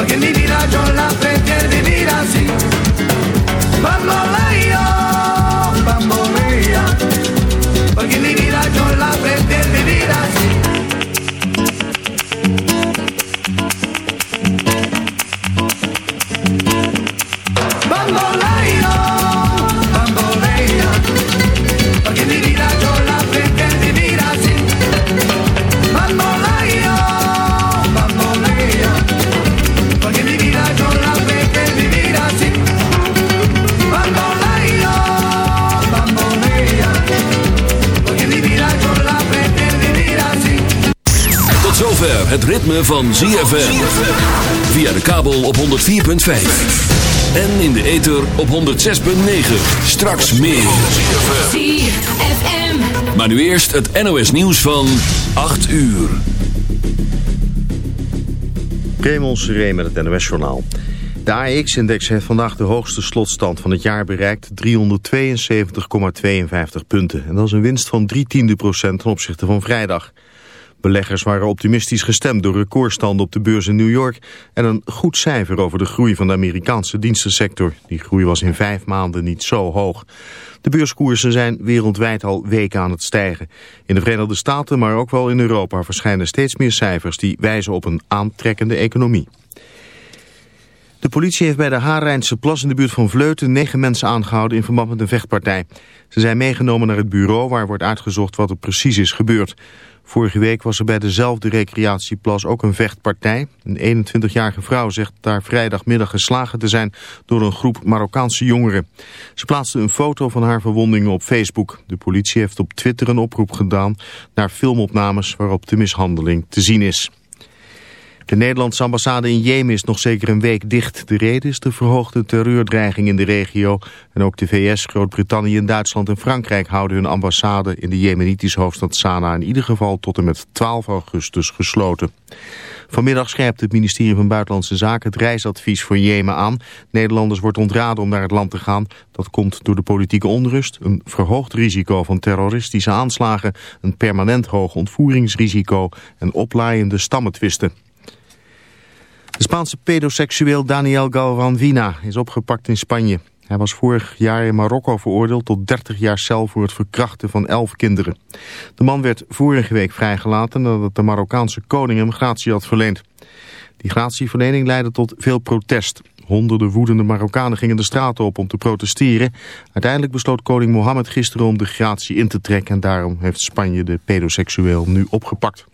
porque mi vida yo la het ritme van ZFM. Via de kabel op 104.5. En in de ether op 106.9. Straks meer. ZFM. Maar nu eerst het NOS nieuws van 8 uur. Raymond Seré met het NOS-journaal. De AEX-index heeft vandaag de hoogste slotstand van het jaar bereikt, 372,52 punten. En dat is een winst van 3 tiende procent ten opzichte van vrijdag. Beleggers waren optimistisch gestemd door recordstanden op de beurs in New York... en een goed cijfer over de groei van de Amerikaanse dienstensector. Die groei was in vijf maanden niet zo hoog. De beurskoersen zijn wereldwijd al weken aan het stijgen. In de Verenigde Staten, maar ook wel in Europa... verschijnen steeds meer cijfers die wijzen op een aantrekkende economie. De politie heeft bij de Haarrijnse plas in de buurt van Vleuten negen mensen aangehouden in verband met een vechtpartij. Ze zijn meegenomen naar het bureau waar wordt uitgezocht wat er precies is gebeurd. Vorige week was er bij dezelfde recreatieplas ook een vechtpartij. Een 21-jarige vrouw zegt daar vrijdagmiddag geslagen te zijn door een groep Marokkaanse jongeren. Ze plaatste een foto van haar verwondingen op Facebook. De politie heeft op Twitter een oproep gedaan naar filmopnames waarop de mishandeling te zien is. De Nederlandse ambassade in Jemen is nog zeker een week dicht. De reden is de verhoogde terreurdreiging in de regio. En ook de VS, Groot-Brittannië, Duitsland en Frankrijk houden hun ambassade in de Jemenitische hoofdstad Sanaa in ieder geval tot en met 12 augustus gesloten. Vanmiddag scherpt het ministerie van Buitenlandse Zaken het reisadvies voor Jemen aan. Nederlanders wordt ontraden om naar het land te gaan. Dat komt door de politieke onrust, een verhoogd risico van terroristische aanslagen, een permanent hoog ontvoeringsrisico en oplaaiende stammetwisten. De Spaanse pedoseksueel Daniel Galvanvina is opgepakt in Spanje. Hij was vorig jaar in Marokko veroordeeld tot 30 jaar cel voor het verkrachten van 11 kinderen. De man werd vorige week vrijgelaten nadat de Marokkaanse koning hem gratie had verleend. Die gratieverlening leidde tot veel protest. Honderden woedende Marokkanen gingen de straten op om te protesteren. Uiteindelijk besloot koning Mohammed gisteren om de gratie in te trekken... en daarom heeft Spanje de pedoseksueel nu opgepakt.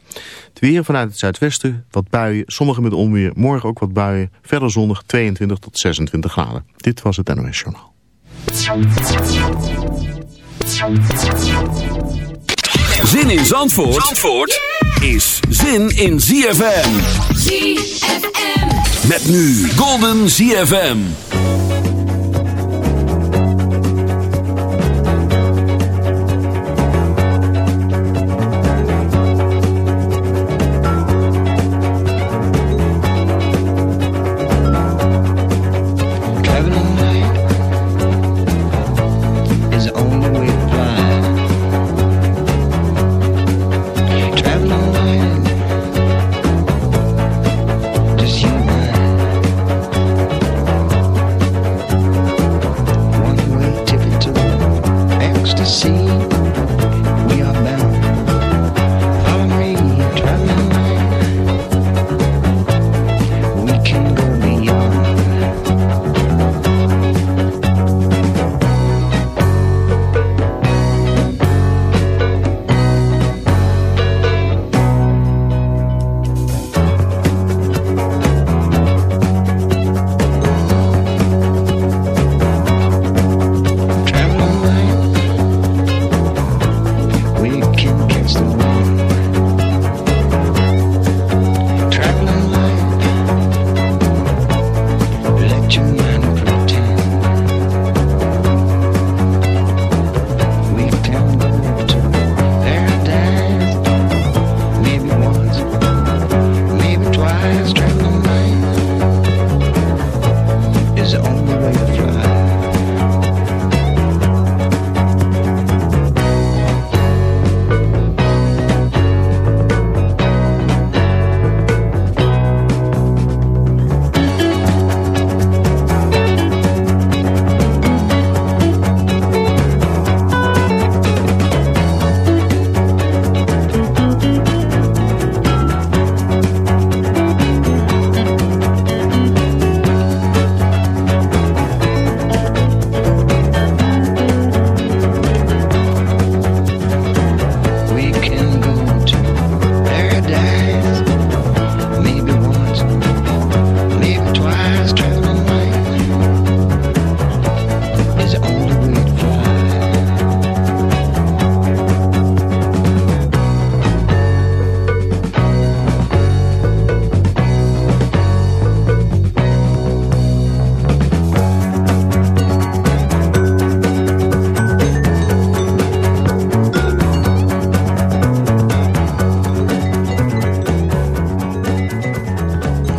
Het weer vanuit het zuidwesten, wat buien, sommige met onweer, morgen ook wat buien. Verder zonnig 22 tot 26 graden. Dit was het NOS Journaal. Zin in Zandvoort, Zandvoort is zin in ZFM. ZFM. Met nu Golden ZFM.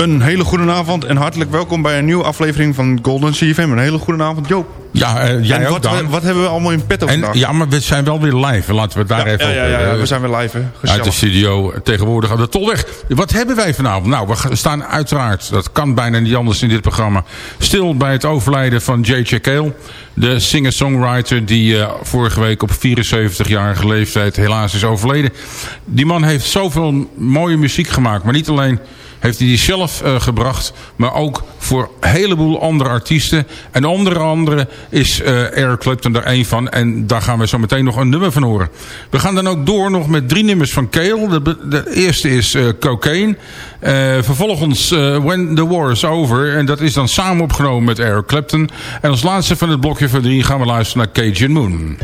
Een hele goede avond en hartelijk welkom bij een nieuwe aflevering van Golden CFM. Een hele goede avond, Joop. Ja, eh, jij en ook wat, dan. wat hebben we allemaal in petto En, vandaag? ja, maar we zijn wel weer live. Laten we daar ja, even ja, op... ja, ja, eh, we zijn weer live, hè. uit de studio tegenwoordig aan de Tolweg. Wat hebben wij vanavond? Nou, we staan uiteraard, dat kan bijna niet anders in dit programma, stil bij het overlijden van J.J. Cale. De singer-songwriter die eh, vorige week op 74-jarige leeftijd helaas is overleden. Die man heeft zoveel mooie muziek gemaakt, maar niet alleen heeft hij die zelf eh, gebracht, maar ook voor een heleboel andere artiesten. En onder andere is eh Eric Clapton daar één van. En daar gaan we zo meteen nog een nummer van horen. We gaan dan ook door nog met drie nummers van Cale. De, eerste is eh, Cocaine. Eh, vervolgens When the War is Over. En dat is dan samen opgenomen met Eric Clapton. En als laatste van het blokje van drie gaan we luisteren naar Cajun Moon.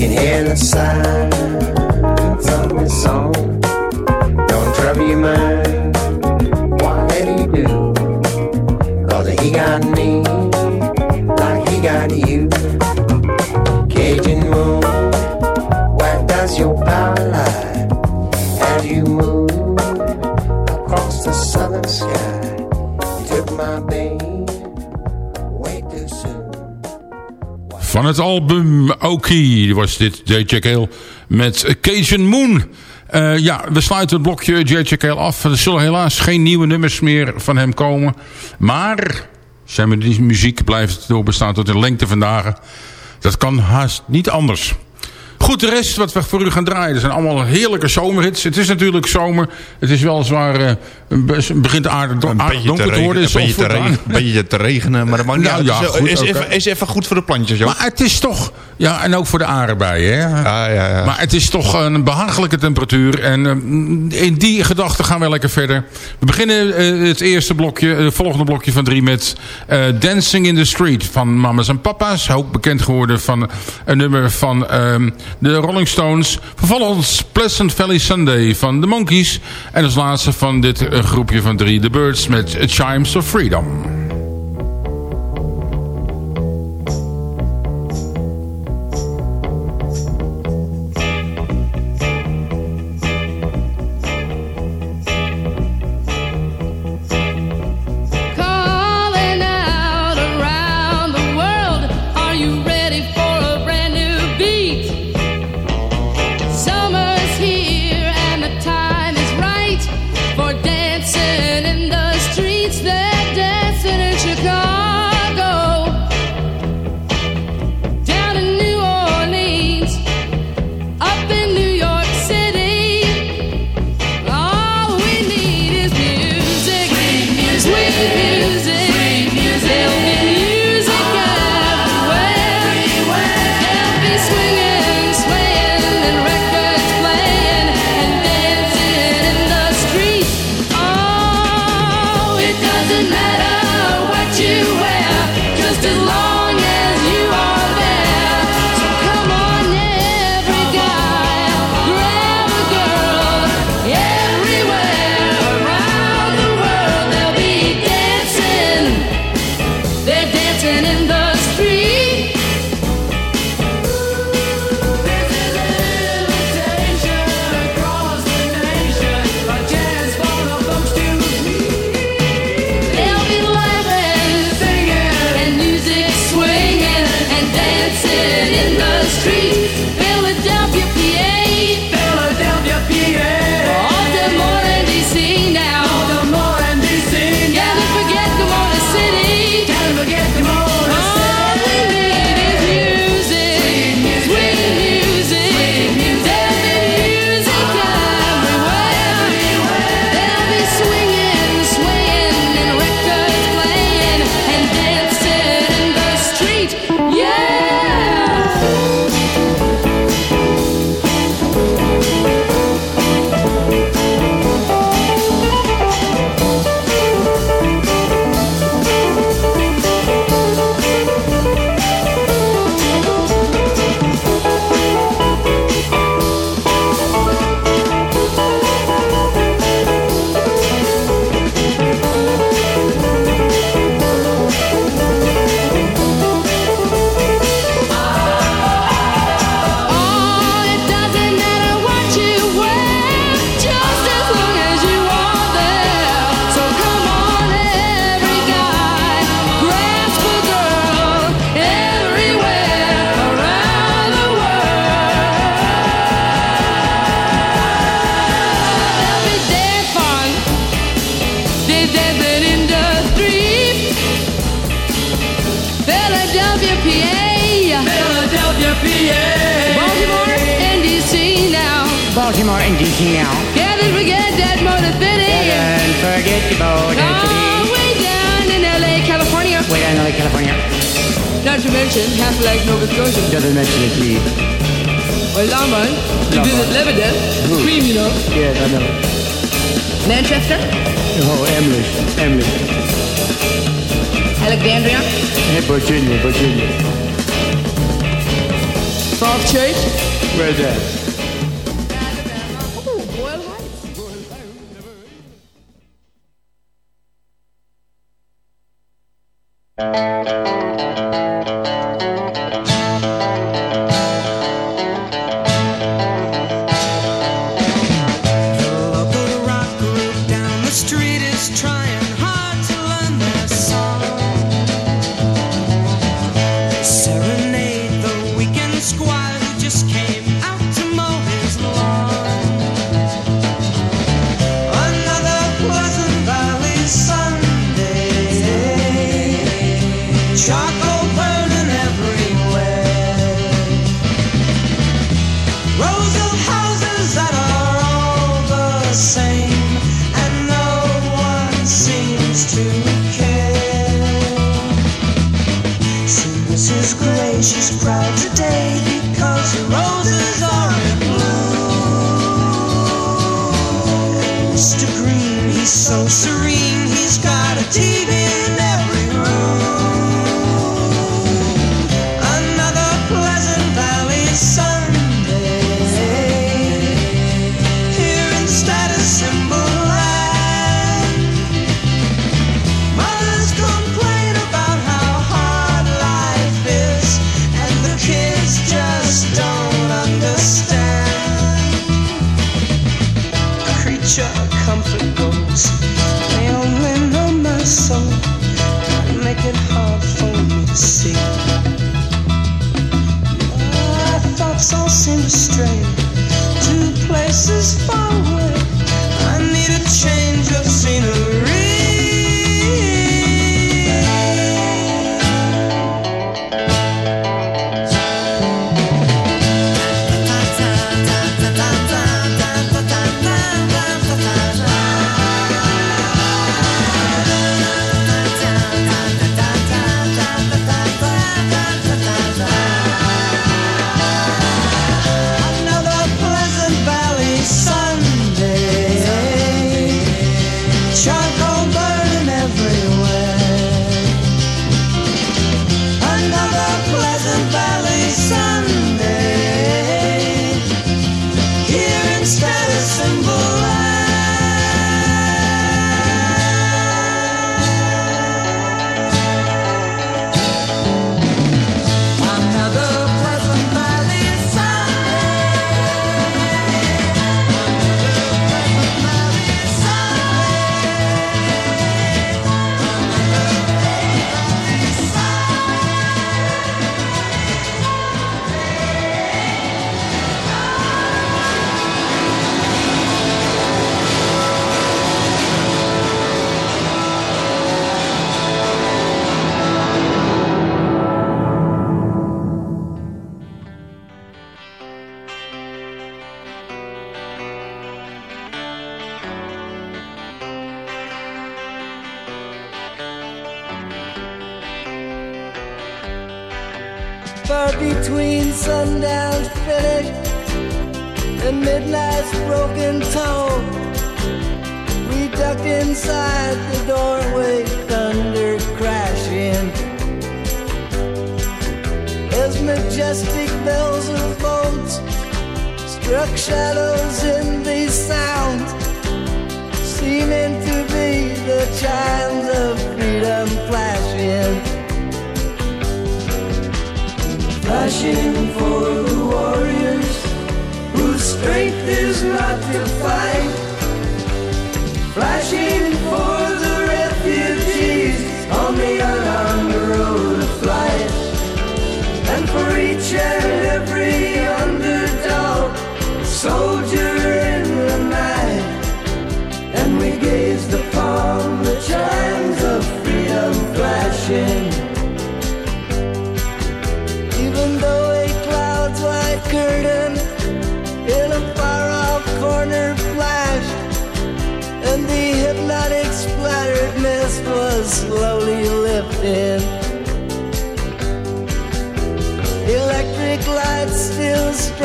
Can hear the silence of the song. Don't trouble your mind, whatever you do, cause he got me like he got you. Cajun moon, where does your power lie as you move across the southern sky? You took my babe Van het album Oki was dit J.J. Cale met Cajun Moon. Eh, ja, we sluiten het blokje J.J. Cale af. Er zullen helaas geen nieuwe nummers meer van hem komen. Maar zijn muziek blijft doorbestaan tot de lengte vandaag. Dat kan haast niet anders. Goed, de rest wat we voor u gaan draaien. Er zijn allemaal heerlijke zomerhits. Het is natuurlijk zomer. Het is weliswaar... eh het begint aardig don- Een aardig beetje, te donker te worden. een, beetje te regenen, beetje te regenen, maar dat mag niet Nou uit. ja, is, goed, is, even, is even goed voor de plantjes, joh. Maar het is toch... Ja, en ook voor de aardbeien, hè? Ah, ja, ja. Maar het is toch een behagelijke temperatuur. En eh, in die gedachte gaan we lekker verder. We beginnen eh, het eerste blokje, het volgende blokje van drie met eh, Dancing in the Street van Mama's en Papa's. Ook bekend geworden van een nummer van ehm, de Rolling Stones. Vervolgens Pleasant Valley Sunday van de Monkees. En als laatste van dit eh, groepje van drie, The Birds met Chimes of Freedom.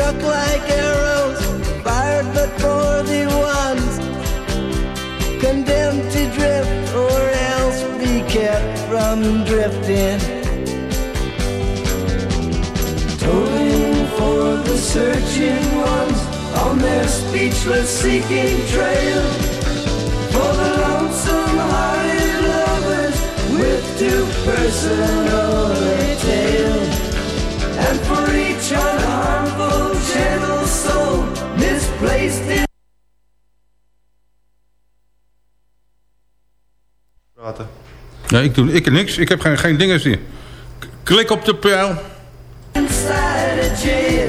Struck like arrows, fired but for the ones condemned to drift or else be kept from drifting. Tolling for the searching ones on their speechless seeking trail. For the lonesome hearted lovers with too personal Nee, ik doe ik niks. Ik heb geen, geen dingen. K- Klik op de pijl. inside a jail.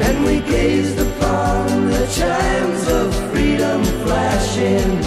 And we gazed upon the chimes of freedom flashing.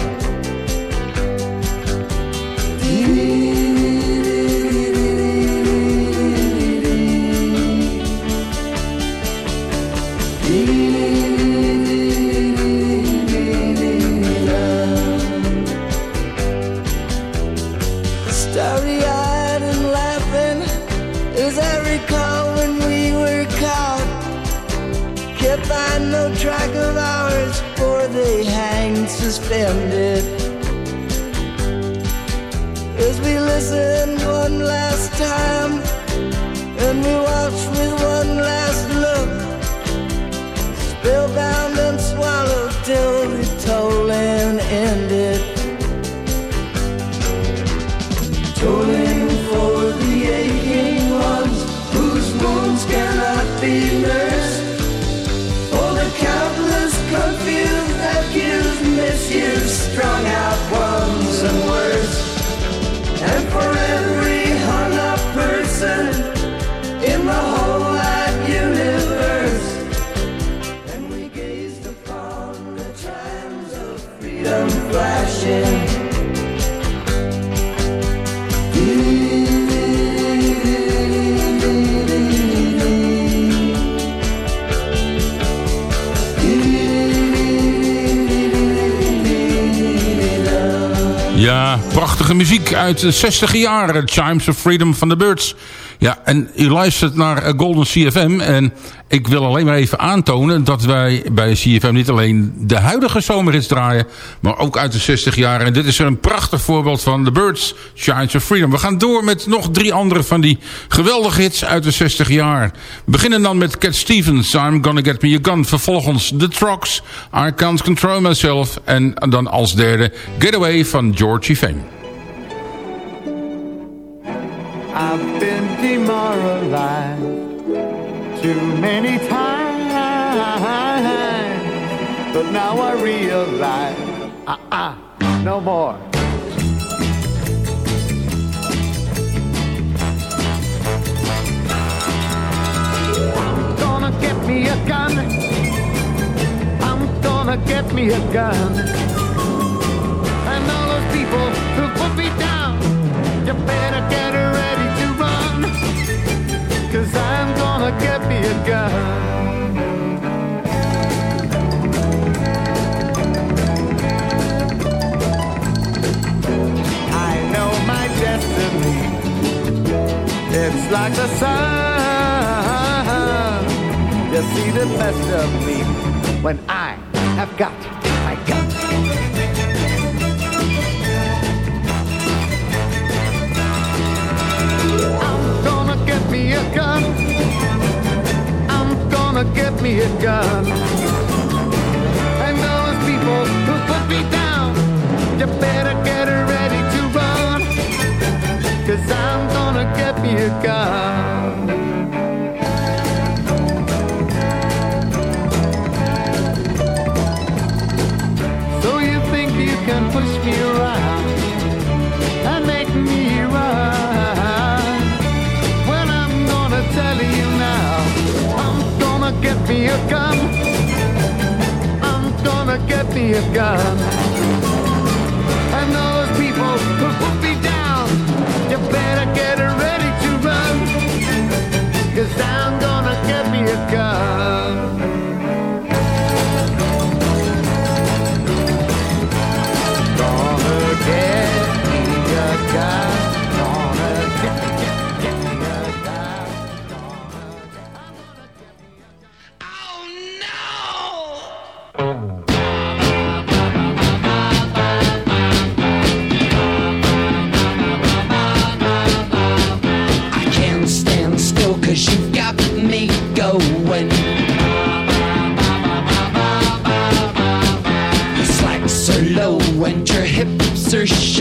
We listened one last time, and we watched with muziek uit de 60 jaren. Chimes of Freedom van de Birds. Ja, en u luistert naar eh, Golden CFM. En ik wil alleen maar even aantonen dat wij bij CFM niet alleen de huidige zomerhits draaien. Maar ook uit de 60 jaren. En dit is een prachtig voorbeeld van The Birds, Chimes of Freedom. We gaan door met nog drie andere van die geweldige hits uit de 60 jaar. We beginnen dan met Cat Stevens, I'm Gonna Get Me A Gun. Vervolgens The Trucks, I Can't Control Myself. En dan als derde Getaway van Georgie Fame. I've been demoralized too many times, but now I realize, uh-uh, no more. I'm gonna get me a gun. I'm gonna get me a gun. And all those people like the sun. You see the best of me when I have got my gun. I'm gonna get me a gun. I'm gonna get me a gun. And those people who put me down, you better a gun. So you think you can push me around and make me run? Well, I'm gonna tell you now, I'm gonna get me a gun. I'm gonna get me a gun. Hips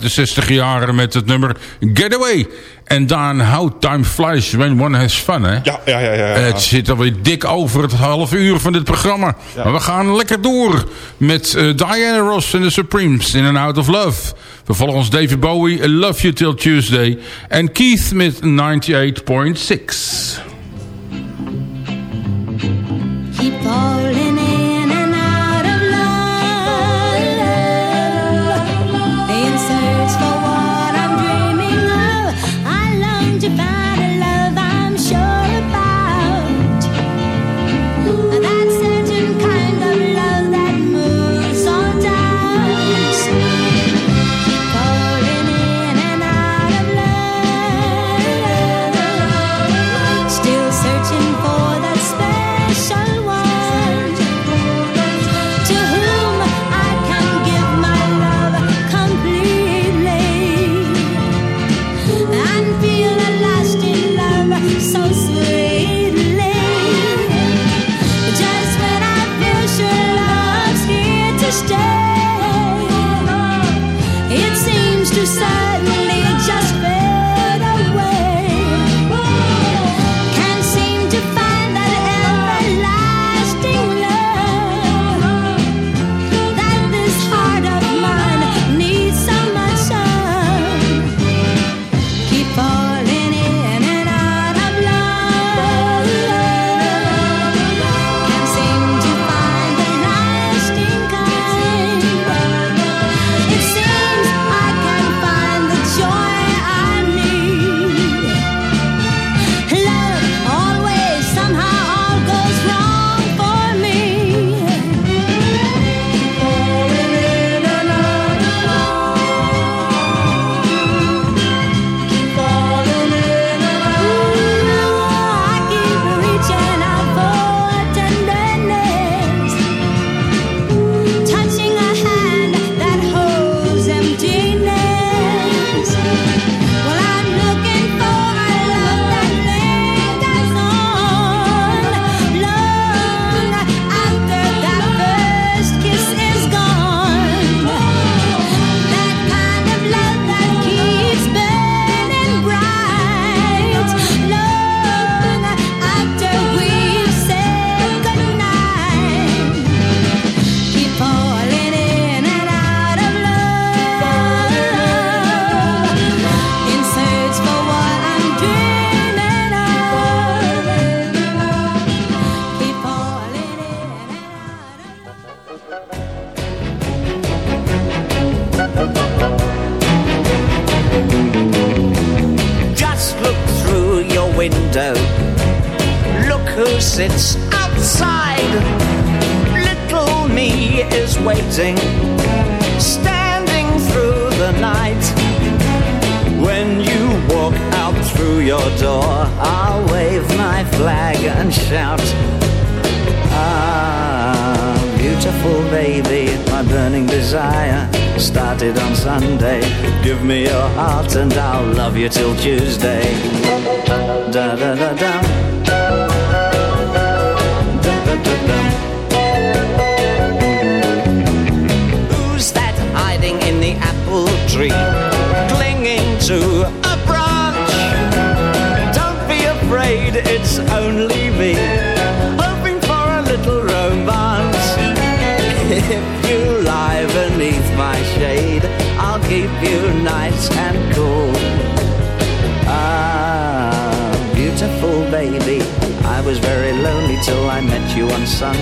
de 60 jaren met het nummer Getaway. En dan How Time Flies When One Has Fun. Hè? Ja, ja, ja, ja. Het zit alweer dik over het half uur van dit programma. Maar we gaan lekker door met uh, Diana Ross en de Supremes in and Out of Love. Vervolgens David Bowie, Love You Till Tuesday. En Keith met 98.6.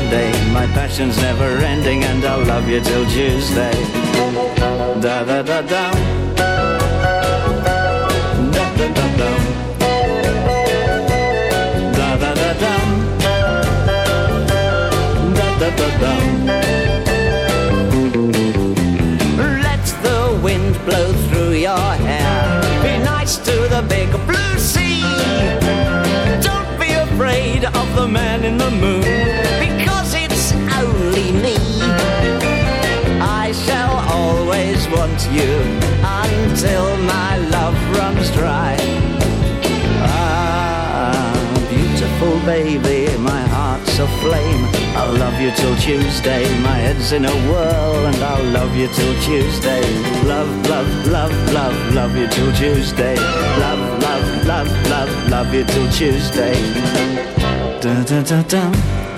Monday. My passion's never ending, and I'll love you till Tuesday. Da da da da. Da da da da. Da da da da. Let the wind blow through your hair. Be nice to the big blue sea. Don't be afraid of the man in the moon you until my love runs dry. Ah, beautiful baby, my heart's aflame. I'll love you till Tuesday. My head's in a whirl, and I'll love you till Tuesday. Love, love, love, love, love you till Tuesday. Love, love, love, love, love you till Tuesday. Da da da da.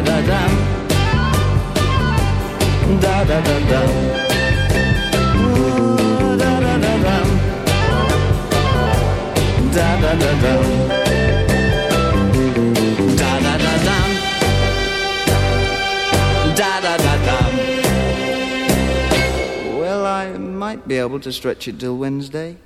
Da da da da. Da da da da. Da da. Da da da da. Well, I might be able to stretch it till Wednesday.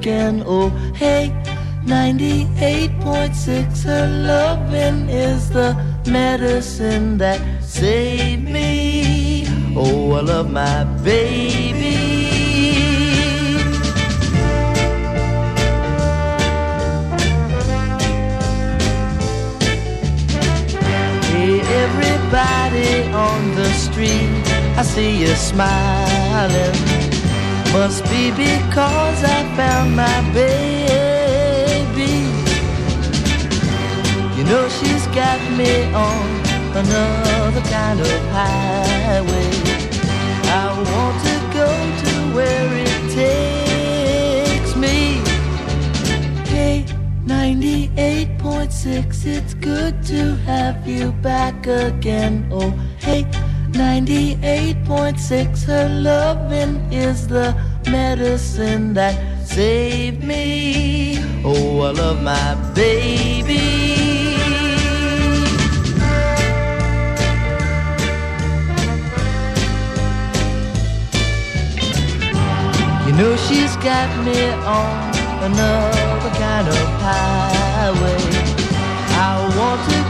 Again. Oh, again. Oh, hey, 98.6, her loving is the medicine that saved me. Oh, I love my baby. You know she's got me on another kind of highway. I want to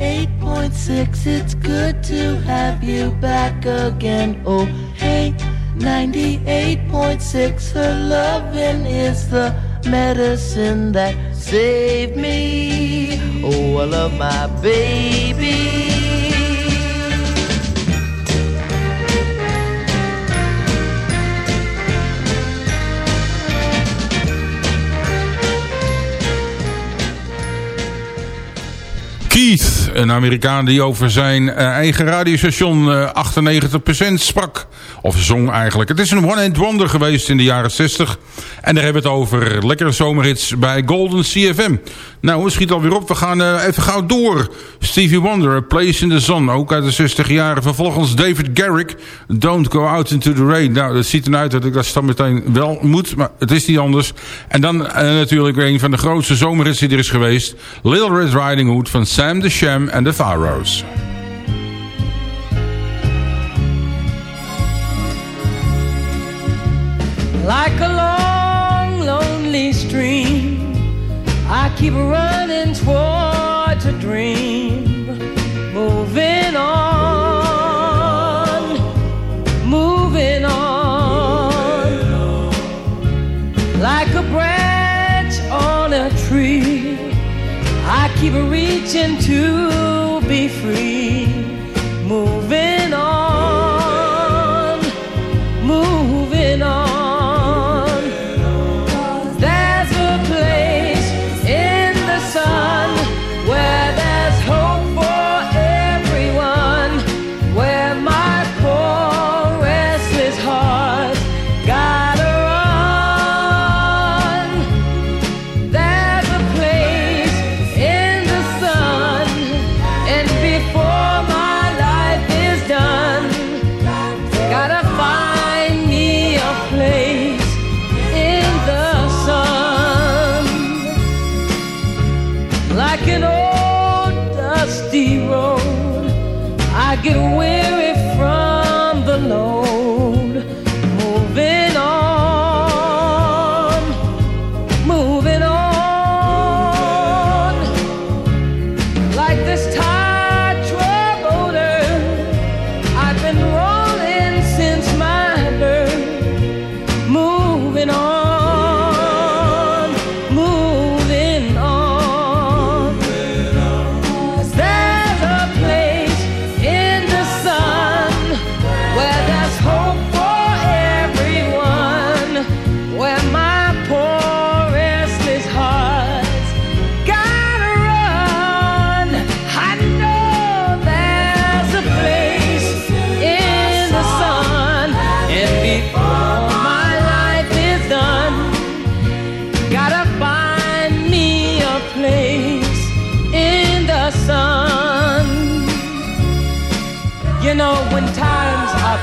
98.6, it's good to have you back again. Oh, hey, 98.6, her loving is the medicine that saved me. Oh, I love my baby. Keith, een Amerikaan die over zijn eh, eigen radiostation eh, 98% sprak. Of zong eigenlijk. Het is een one-hit wonder geweest in de jaren 60. En daar hebben we het over. Lekkere zomerhits bij Golden CFM. Nou, het schiet alweer op. We gaan eh, even gauw door. Stevie Wonder, Place in the Sun. Ook uit de 60 jaren. Vervolgens David Garrick, Don't Go Out Into the Rain. Nou, dat ziet eruit dat ik dat dan meteen wel moet. Maar het is niet anders. En dan eh, natuurlijk een van de grootste zomerhits die er is geweest. Little Red Riding Hood van Sam the Sham en the Pharaohs. Like a long, lonely stream, I keep running towards a dream. Moving on, moving on. Like a branch on a tree, I keep reaching to be free.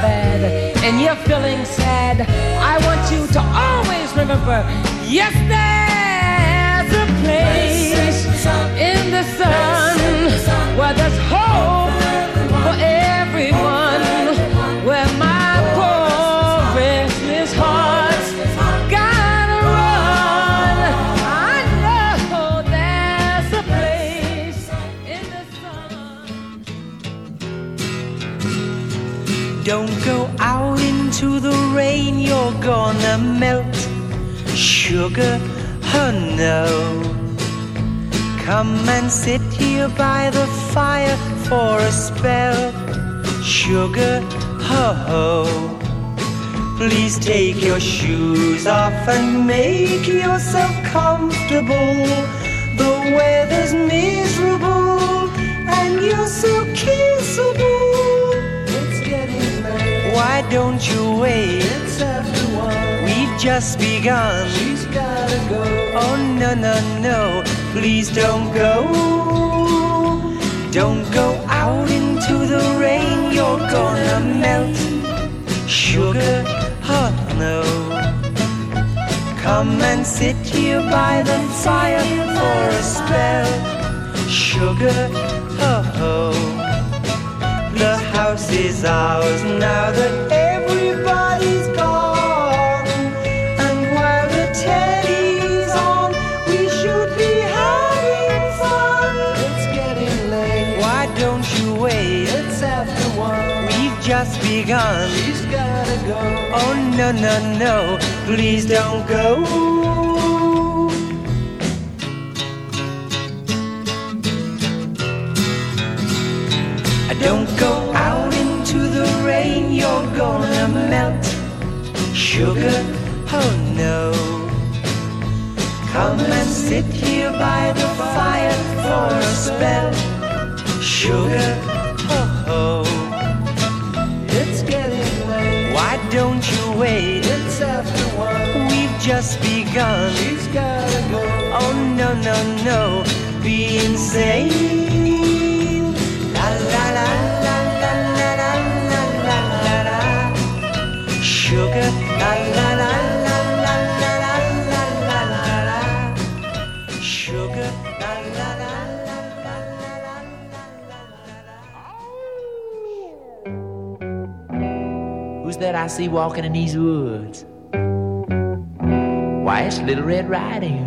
And you're feeling sad, I want you to always remember yes, there's a place in the sun where there's hope for everyone, gonna melt. Sugar, oh no. Come and sit here by the fire for a spell. Sugar, oh ho. Please take your shoes off and make yourself comfortable. The weather's miserable and you're so kissable. It's getting late. Why don't you wait? It's after one. We've just begun. She's gotta go. Oh no no no! Please don't go. Don't go out into the rain. You're gonna melt. Sugar, oh no. Come and sit here by the fire for a spell. Sugar, oh oh. The house is ours now that begun. She's gotta go. Oh no no no! Please don't go. I Don't go out into the rain, you're gonna melt. Sugar, oh no. Come and sit here by the fire for a spell. Sugar, no no. Be insane. La la la la la la la la la la la. Sugar, la la la la la la la la la la la la la la. Who's that I see walking in these woods? Why, it's Little Red Riding Hood.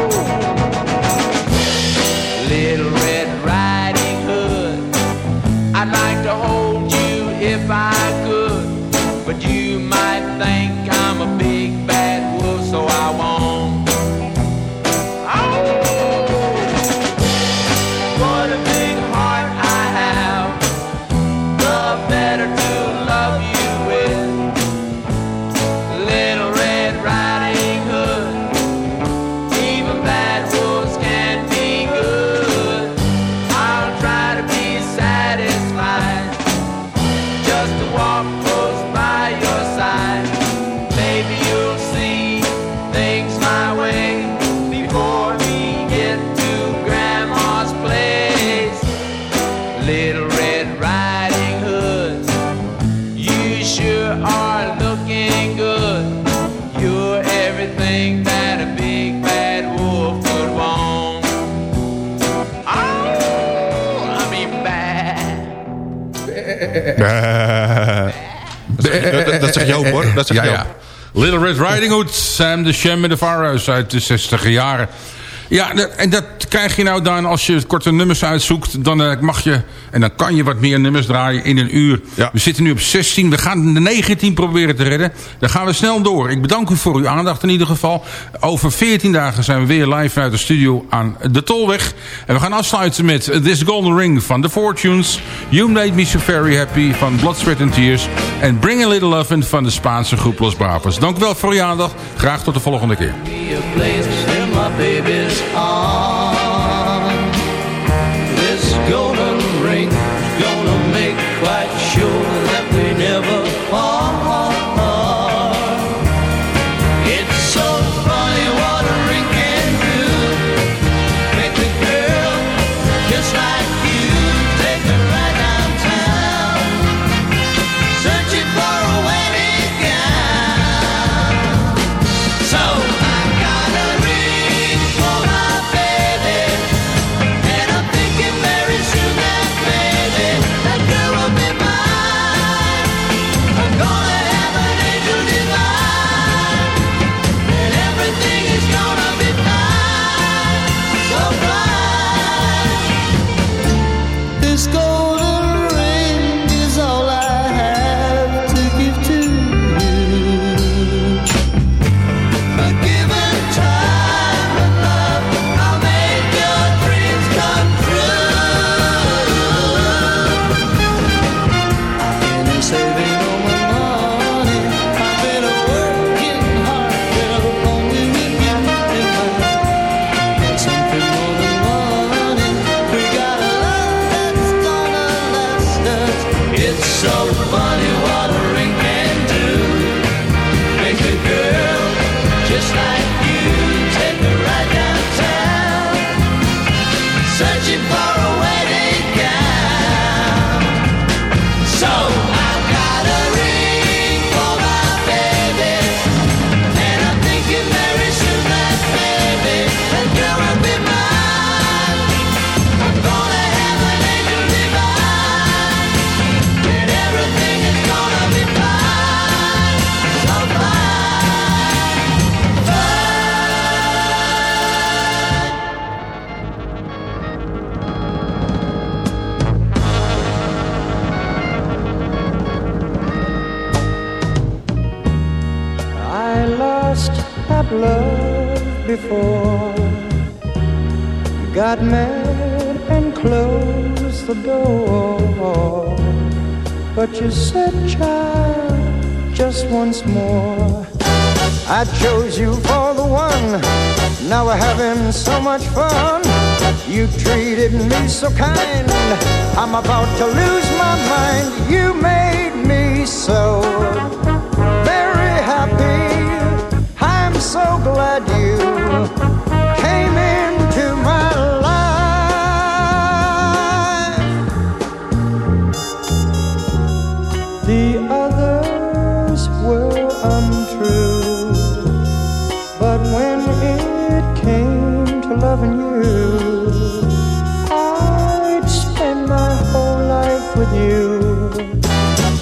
Dat, zegt Joop hoor. Dat zegt Joop. Little Red Riding Hood, Sam de Sham en de Pharaohs uit de 60 jaren. Ja, en dat krijg je nou dan als je korte nummers uitzoekt. Dan eh, mag je, en dan kan je wat meer nummers draaien in een uur. We zitten nu op 16, we gaan de 19 proberen te redden. Dan gaan we snel door. Ik bedank u voor uw aandacht in ieder geval. Over 14 dagen zijn we weer live vanuit de studio aan de Tolweg. En we gaan afsluiten met This Golden Ring van The Fortunes. You Made Me So Very Happy van Blood, Sweat and Tears. En Bring a Little Love In van de Spaanse groep Los Bravos. Dank u wel voor uw aandacht. Graag tot de volgende keer. My baby's arms. Child, just once more. I chose you for the one. Now we're having so much fun. You treated me so kind. I'm about to lose my mind. You made me so very happy. I'm so glad you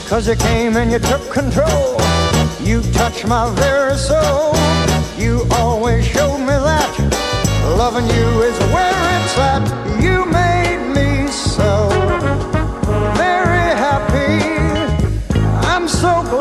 Cause you came and you took control. You touched my very soul. You always showed me that loving you is where it's at. You made me so very happy. I'm so glad.